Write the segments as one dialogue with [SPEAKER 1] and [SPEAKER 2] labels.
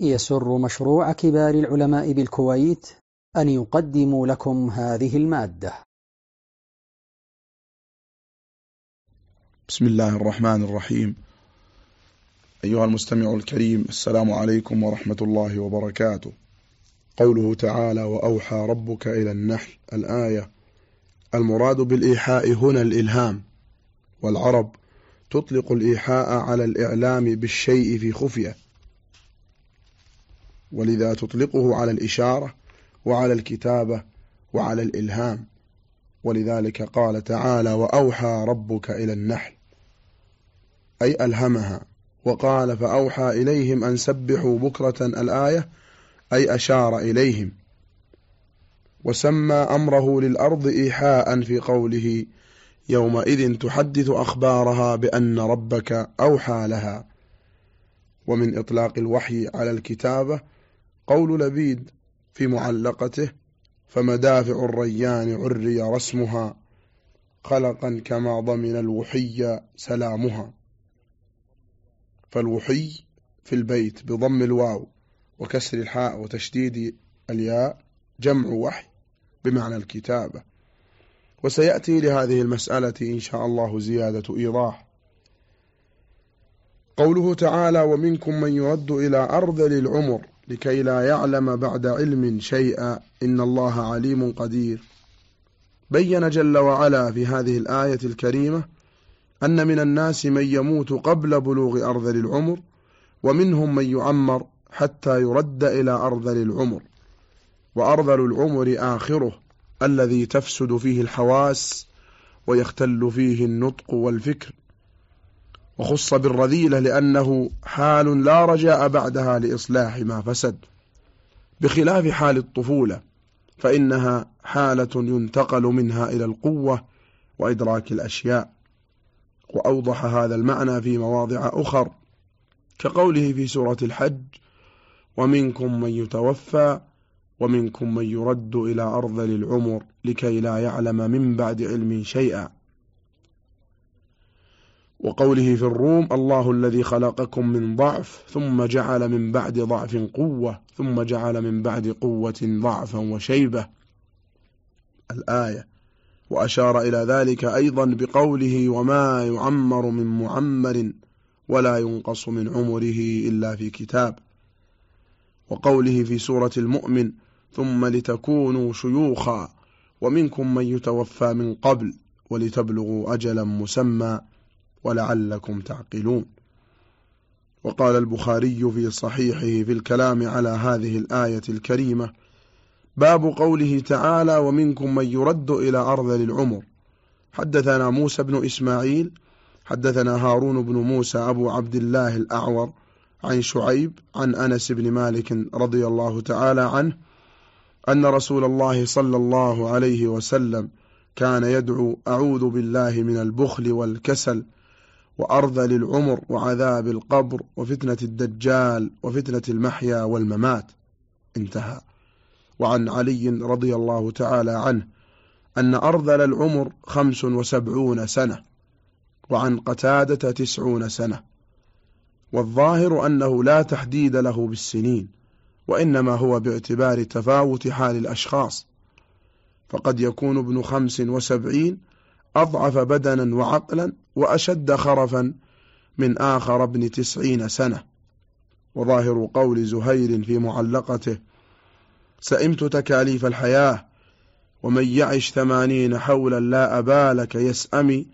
[SPEAKER 1] يسر مشروع كبار العلماء بالكويت أن يقدم لكم هذه المادة.
[SPEAKER 2] بسم الله الرحمن الرحيم. أيها المستمع الكريم السلام عليكم ورحمة الله وبركاته. قوله تعالى وأوحى ربك إلى النحل الآية. المراد بالإيحاء هنا الإلهام. والعرب تطلق الإيحاء على الإعلام بالشيء في خفية. ولذا تطلقه على الإشارة وعلى الكتابة وعلى الإلهام. ولذلك قال تعالى وأوحى ربك إلى النحل أي ألهمها وقال فأوحى إليهم أن سبحوا بكرة الآية أي أشار إليهم وسمى أمره للأرض إيحاء في قوله يومئذ تحدث أخبارها بأن ربك أوحى لها. ومن إطلاق الوحي على الكتابة قول لبيد في معلقته فمدافع الريان عري رسمها خلقا كما ضمن الوحي سلامها. فالوحي في البيت بضم الواو وكسر الحاء وتشديد الياء جمع وحي بمعنى الكتابة. وسيأتي لهذه المسألة إن شاء الله زيادة إيضاح. قوله تعالى ومنكم من يرد إلى أرذل العمر لكي لا يعلم بعد علم شيئا إن الله عليم قدير. بين جل وعلا في هذه الآية الكريمة أن من الناس من يموت قبل بلوغ أرذل العمر ومنهم من يعمر حتى يرد إلى أرذل العمر. وأرذل العمر آخره الذي تفسد فيه الحواس ويختل فيه النطق والفكر. وخص بالرذيلة لأنه حال لا رجاء بعدها لإصلاح ما فسد. بخلاف حال الطفولة فإنها حالة ينتقل منها إلى القوة وإدراك الأشياء. وأوضح هذا المعنى في مواضع أخر كقوله في سورة الحج ومنكم من يتوفى ومنكم من يرد إلى أرذل العمر لكي لا يعلم من بعد علم شيئا. وقوله في الروم الله الذي خلقكم من ضعف ثم جعل من بعد ضعف قوة ثم جعل من بعد قوة ضعفا وشيبة. الآية. وأشار إلى ذلك أيضا بقوله وما يعمر من معمر ولا ينقص من عمره إلا في كتاب. وقوله في سورة المؤمن ثم لتكونوا شيوخا ومنكم من يتوفى من قبل ولتبلغوا أجلا مسمى. ولعلكم تعقلون. وقال البخاري في صحيحه في الكلام على هذه الآية الكريمة باب قوله تعالى ومنكم من يرد إلى أرذل العمر حدثنا موسى بن إسماعيل حدثنا هارون بن موسى أبو عبد الله الأعور عن شعيب عن أنس بن مالك رضي الله تعالى عنه أن رسول الله صلى الله عليه وسلم كان يدعو أعوذ بالله من البخل والكسل وأرذل العمر وعذاب القبر وفتنة الدجال وفتنة المحيا والممات. انتهى. وعن علي رضي الله تعالى عنه أن أرذل العمر خمس وسبعون سنة وعن قتادة تسعون سنة. والظاهر أنه لا تحديد له بالسنين وإنما هو باعتبار تفاوت حال الأشخاص. فقد يكون ابن خمس وسبعين أضعف بدنا وعقلا وأشد خرفا من آخر ابن تسعين سنة. وظاهر قول زهير في معلقته سئمت تكاليف الحياة ومن يعش ثمانين حولا لا أبالك يسأمي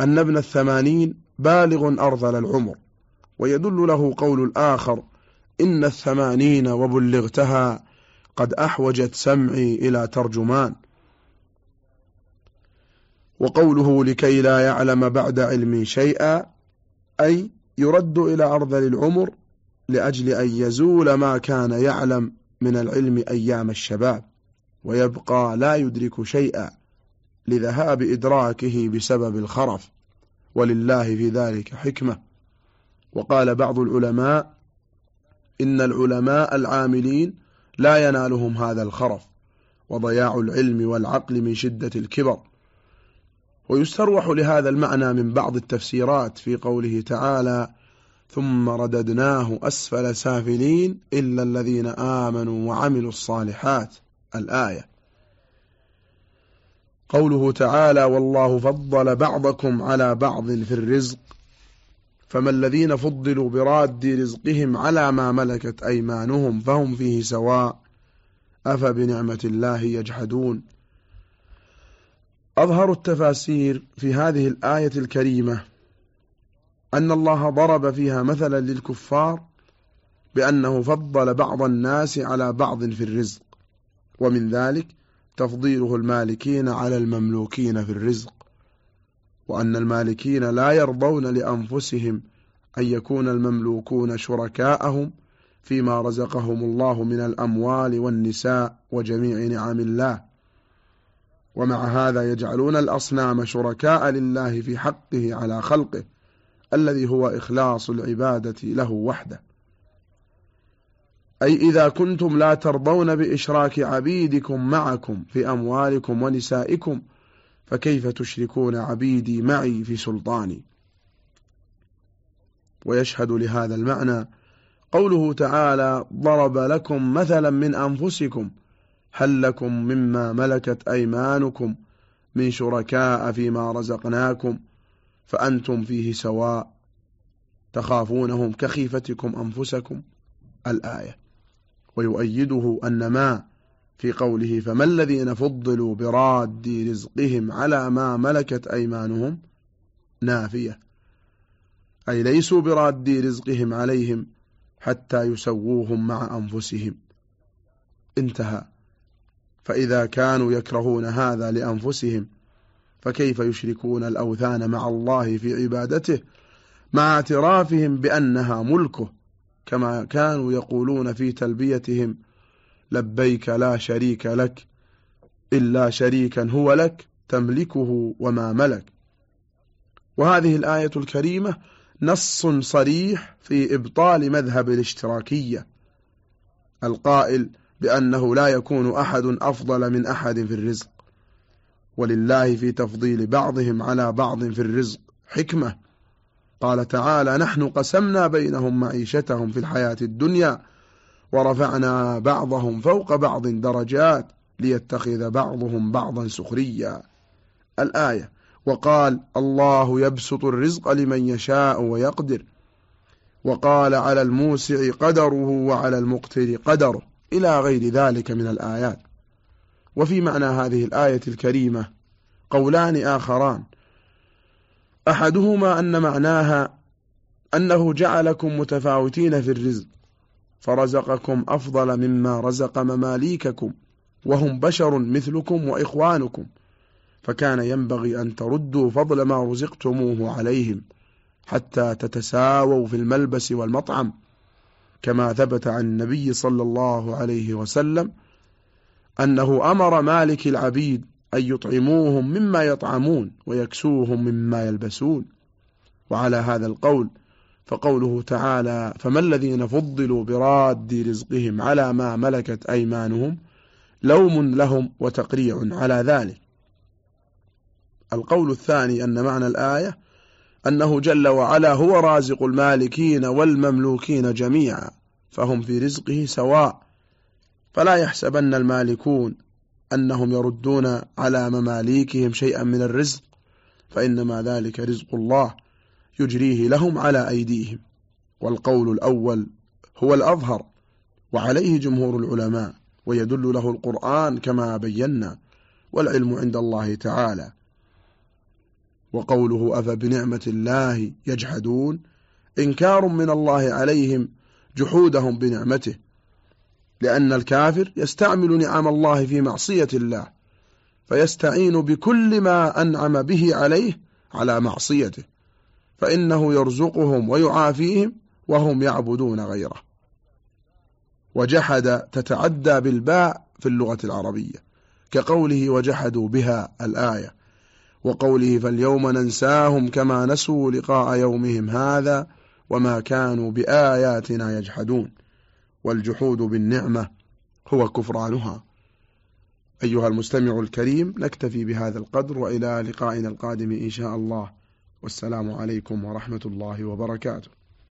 [SPEAKER 2] أن ابن الثمانين بالغ أرذل العمر. ويدل له قول الآخر إن الثمانين وبلغتها قد أحوجت سمعي إلى ترجمان. وقوله لكي لا يعلم بعد علم شيئا أي يرد إلى أرذل العمر لأجل أن يزول ما كان يعلم من العلم أيام الشباب ويبقى لا يدرك شيئا لذهاب إدراكه بسبب الخرف. ولله في ذلك حكمة. وقال بعض العلماء إن العلماء العاملين لا ينالهم هذا الخرف وضياع العلم والعقل من شدة الكبر. ويستروح لهذا المعنى من بعض التفسيرات في قوله تعالى ثم رددناه أسفل سافلين إلا الذين آمنوا وعملوا الصالحات الآية. قوله تعالى والله فضل بعضكم على بعض في الرزق فما الذين فضلوا براد رزقهم على ما ملكت أيمانهم فهم فيه سواء أفبنعمة الله يجحدون. أظهر التفاسير في هذه الآية الكريمة أن الله ضرب فيها مثلا للكفار بأنه فضل بعض الناس على بعض في الرزق ومن ذلك تفضيله المالكين على المملوكين في الرزق وأن المالكين لا يرضون لأنفسهم أن يكون المملوكون شركاءهم فيما رزقهم الله من الأموال والنساء وجميع نعم الله. ومع هذا يجعلون الأصنام شركاء لله في حقه على خلقه الذي هو إخلاص العبادة له وحده. أي إذا كنتم لا ترضون بإشراك عبيدكم معكم في أموالكم ونسائكم فكيف تشركون عبيدي معي في سلطاني؟ ويشهد لهذا المعنى قوله تعالى ضرب لكم مثلا من أنفسكم هل لكم مما ملكت أيمانكم من شركاء فيما رزقناكم فأنتم فيه سواء تخافونهم كخيفتكم أنفسكم الآية. ويؤيده أن ما في قوله فما الذين فضلوا براد رزقهم على ما ملكت أيمانهم نافية. أي ليسوا براد رزقهم عليهم حتى يسووهم مع أنفسهم. انتهى. فإذا كانوا يكرهون هذا لأنفسهم فكيف يشركون الأوثان مع الله في عبادته؟ مع اعترافهم بأنها ملكه كما كانوا يقولون في تلبيتهم لبيك لا شريك لك إلا شريكا هو لك تملكه وما ملك. وهذه الآية الكريمة نص صريح في إبطال مذهب الاشتراكية. القائل بأنه لا يكون أحد أفضل من أحد في الرزق. ولله في تفضيل بعضهم على بعض في الرزق. حكمة. قال تعالى نحن قسمنا بينهم معيشتهم في الحياة الدنيا ورفعنا بعضهم فوق بعض درجات ليتخذ بعضهم بعضا سخريا. الآية وقال الله يبسط الرزق لمن يشاء ويقدر. وقال على الموسع قدره وعلى المقتر قدره. إلى غير ذلك من الآيات. وفي معنى هذه الآية الكريمة قولان آخران. أحدهما أن معناها أنه جعلكم متفاوتين في الرزق فرزقكم أفضل مما رزق مماليككم وهم بشر مثلكم وإخوانكم. فكان ينبغي أن تردوا فضل ما رزقتموه عليهم حتى تتساووا في الملبس والمطعم. كما ثبت عن النبي صلى الله عليه وسلم أنه أمر مالك العبيد أن يطعموهم مما يطعمون ويكسوهم مما يلبسون. وعلى هذا القول فقوله تعالى فما الذين فضلوا براد رزقهم على ما ملكت أيمانهم لوم لهم وتقريع على ذلك. القول الثاني أن معنى الآية أنه جل وعلا هو رازق المالكين والمملوكين جميعا فهم في رزقه سواء. فلا يحسبن المالكون أنهم يردون على مماليكهم شيئا من الرزق فإنما ذلك رزق الله يجريه لهم على أيديهم. والقول الأول هو الأظهر وعليه جمهور العلماء ويدل له القرآن كما بينا والعلم عند الله تعالى. وقوله أفبنعمة الله يجحدون؟ إنكار من الله عليهم جحودهم بنعمته لأن الكافر يستعمل نعم الله في معصية الله فيستعين بكل ما أنعم به عليه على معصيته فإنه يرزقهم ويعافيهم وهم يعبدون غيره. وجحد تتعدى بالباء في اللغة العربية كقوله وجحدوا بها الآية. وقوله فاليوم ننساهم كما نسوا لقاء يومهم هذا وما كانوا بآياتنا يجحدون. والجحود بالنعمة هو كفرانها. أيها المستمع الكريم نكتفي بهذا القدر وإلى لقائنا القادم إن شاء الله. والسلام عليكم ورحمة الله وبركاته.